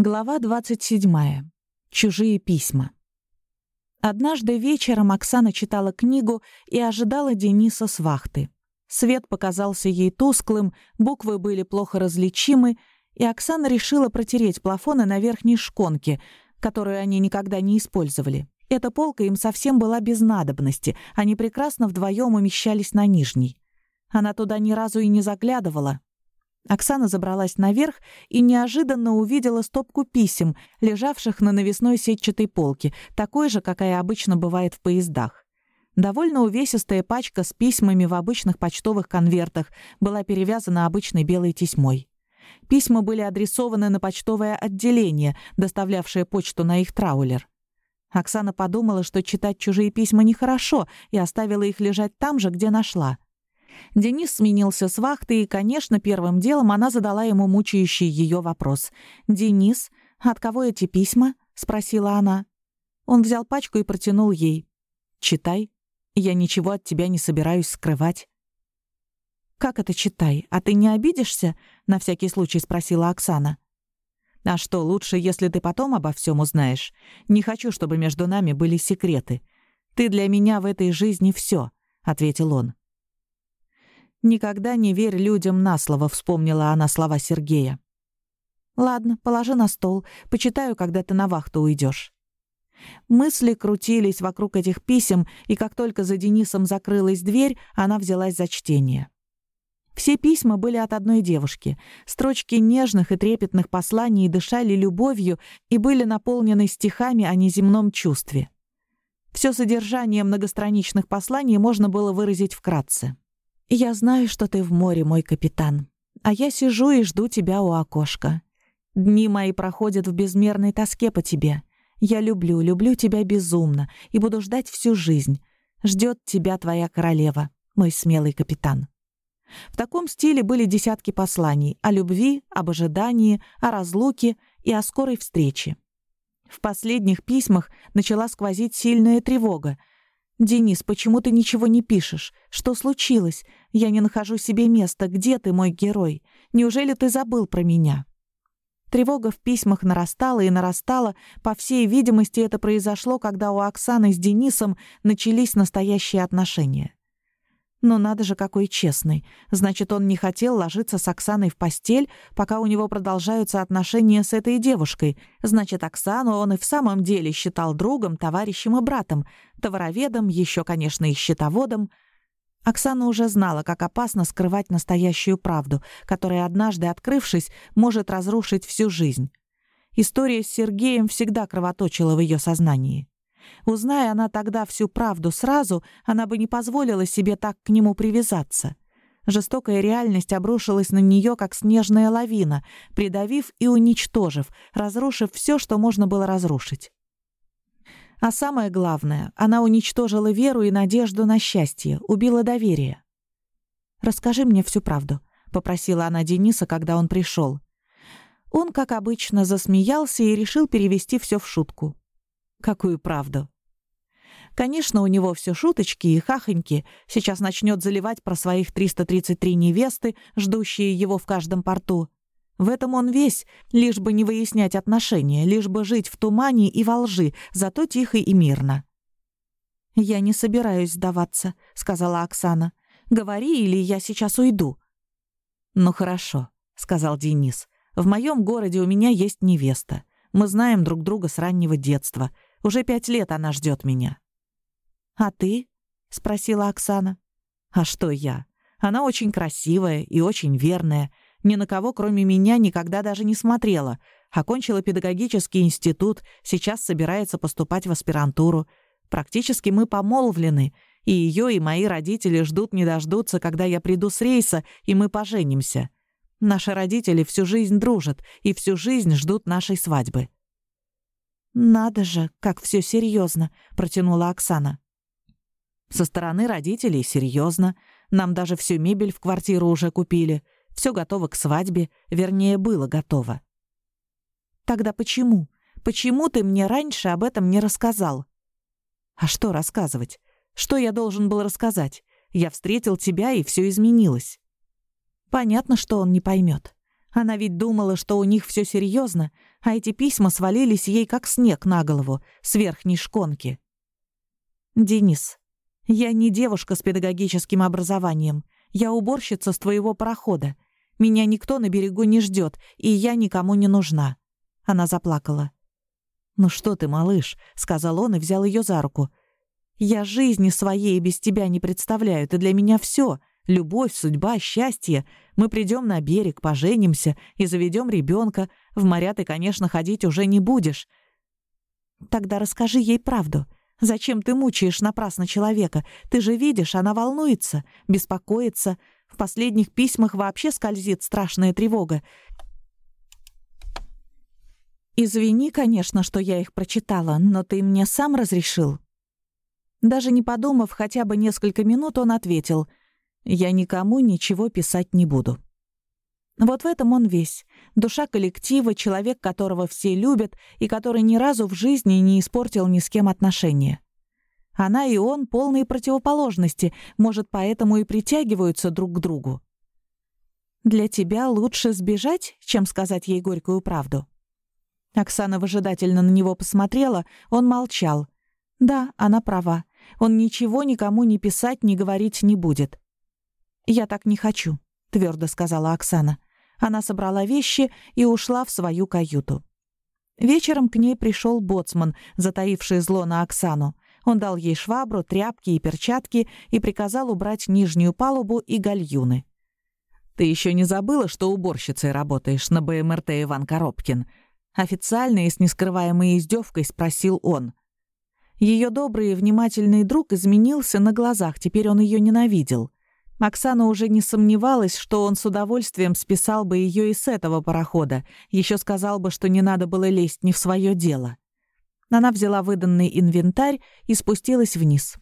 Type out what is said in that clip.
Глава 27. Чужие письма. Однажды вечером Оксана читала книгу и ожидала Дениса с вахты. Свет показался ей тусклым, буквы были плохо различимы, и Оксана решила протереть плафоны на верхней шконке, которую они никогда не использовали. Эта полка им совсем была без надобности, они прекрасно вдвоем умещались на нижней. Она туда ни разу и не заглядывала, Оксана забралась наверх и неожиданно увидела стопку писем, лежавших на навесной сетчатой полке, такой же, какая обычно бывает в поездах. Довольно увесистая пачка с письмами в обычных почтовых конвертах была перевязана обычной белой тесьмой. Письма были адресованы на почтовое отделение, доставлявшее почту на их траулер. Оксана подумала, что читать чужие письма нехорошо, и оставила их лежать там же, где нашла — Денис сменился с вахты, и, конечно, первым делом она задала ему мучающий ее вопрос. «Денис, от кого эти письма?» — спросила она. Он взял пачку и протянул ей. «Читай. Я ничего от тебя не собираюсь скрывать». «Как это читай? А ты не обидишься?» — на всякий случай спросила Оксана. «А что, лучше, если ты потом обо всем узнаешь? Не хочу, чтобы между нами были секреты. Ты для меня в этой жизни все, ответил он. «Никогда не верь людям на слово», — вспомнила она слова Сергея. «Ладно, положи на стол. Почитаю, когда ты на вахту уйдешь. Мысли крутились вокруг этих писем, и как только за Денисом закрылась дверь, она взялась за чтение. Все письма были от одной девушки. Строчки нежных и трепетных посланий дышали любовью и были наполнены стихами о неземном чувстве. Все содержание многостраничных посланий можно было выразить вкратце. «Я знаю, что ты в море, мой капитан, а я сижу и жду тебя у окошка. Дни мои проходят в безмерной тоске по тебе. Я люблю, люблю тебя безумно и буду ждать всю жизнь. Ждет тебя твоя королева, мой смелый капитан». В таком стиле были десятки посланий о любви, об ожидании, о разлуке и о скорой встрече. В последних письмах начала сквозить сильная тревога, «Денис, почему ты ничего не пишешь? Что случилось? Я не нахожу себе места. Где ты, мой герой? Неужели ты забыл про меня?» Тревога в письмах нарастала и нарастала. По всей видимости, это произошло, когда у Оксаны с Денисом начались настоящие отношения. Но надо же, какой честный. Значит, он не хотел ложиться с Оксаной в постель, пока у него продолжаются отношения с этой девушкой. Значит, Оксану он и в самом деле считал другом, товарищем и братом, товароведом, еще, конечно, и счетоводом. Оксана уже знала, как опасно скрывать настоящую правду, которая, однажды открывшись, может разрушить всю жизнь. История с Сергеем всегда кровоточила в ее сознании. Узная она тогда всю правду сразу, она бы не позволила себе так к нему привязаться. Жестокая реальность обрушилась на нее, как снежная лавина, придавив и уничтожив, разрушив все, что можно было разрушить. А самое главное, она уничтожила веру и надежду на счастье, убила доверие. «Расскажи мне всю правду», — попросила она Дениса, когда он пришел. Он, как обычно, засмеялся и решил перевести все в шутку. Какую правду? Конечно, у него все шуточки и хахоньки. Сейчас начнет заливать про своих 333 невесты, ждущие его в каждом порту. В этом он весь, лишь бы не выяснять отношения, лишь бы жить в тумане и во лжи, зато тихо и мирно. «Я не собираюсь сдаваться», — сказала Оксана. «Говори, или я сейчас уйду». «Ну хорошо», — сказал Денис. «В моем городе у меня есть невеста. Мы знаем друг друга с раннего детства. Уже пять лет она ждет меня». «А ты?» — спросила Оксана. «А что я? Она очень красивая и очень верная. Ни на кого, кроме меня, никогда даже не смотрела. Окончила педагогический институт, сейчас собирается поступать в аспирантуру. Практически мы помолвлены, и ее и мои родители ждут не дождутся, когда я приду с рейса, и мы поженимся. Наши родители всю жизнь дружат и всю жизнь ждут нашей свадьбы. «Надо же, как все серьезно, протянула Оксана. «Со стороны родителей серьезно. Нам даже всю мебель в квартиру уже купили. Все готово к свадьбе, вернее, было готово». «Тогда почему? Почему ты мне раньше об этом не рассказал?» «А что рассказывать? Что я должен был рассказать? Я встретил тебя, и все изменилось». Понятно, что он не поймет. Она ведь думала, что у них все серьезно, а эти письма свалились ей как снег на голову с верхней шконки. «Денис, я не девушка с педагогическим образованием. Я уборщица с твоего парохода. Меня никто на берегу не ждет, и я никому не нужна». Она заплакала. «Ну что ты, малыш?» — сказал он и взял ее за руку. «Я жизни своей без тебя не представляю, ты для меня все. Любовь, судьба, счастье. Мы придем на берег, поженимся и заведем ребенка. В моря ты, конечно, ходить уже не будешь. Тогда расскажи ей правду. Зачем ты мучаешь напрасно человека? Ты же видишь, она волнуется, беспокоится. В последних письмах вообще скользит страшная тревога. Извини, конечно, что я их прочитала, но ты мне сам разрешил. Даже не подумав хотя бы несколько минут, он ответил — я никому ничего писать не буду. Вот в этом он весь. Душа коллектива, человек, которого все любят и который ни разу в жизни не испортил ни с кем отношения. Она и он — полные противоположности, может, поэтому и притягиваются друг к другу. «Для тебя лучше сбежать, чем сказать ей горькую правду». Оксана выжидательно на него посмотрела, он молчал. «Да, она права. Он ничего никому не писать, не говорить не будет. «Я так не хочу», — твердо сказала Оксана. Она собрала вещи и ушла в свою каюту. Вечером к ней пришел боцман, затаивший зло на Оксану. Он дал ей швабру, тряпки и перчатки и приказал убрать нижнюю палубу и гальюны. «Ты еще не забыла, что уборщицей работаешь на БМРТ Иван Коробкин?» Официально и с нескрываемой издевкой спросил он. Ее добрый и внимательный друг изменился на глазах, теперь он ее ненавидел. Оксана уже не сомневалась, что он с удовольствием списал бы ее и с этого парохода, еще сказал бы, что не надо было лезть не в свое дело. Она взяла выданный инвентарь и спустилась вниз.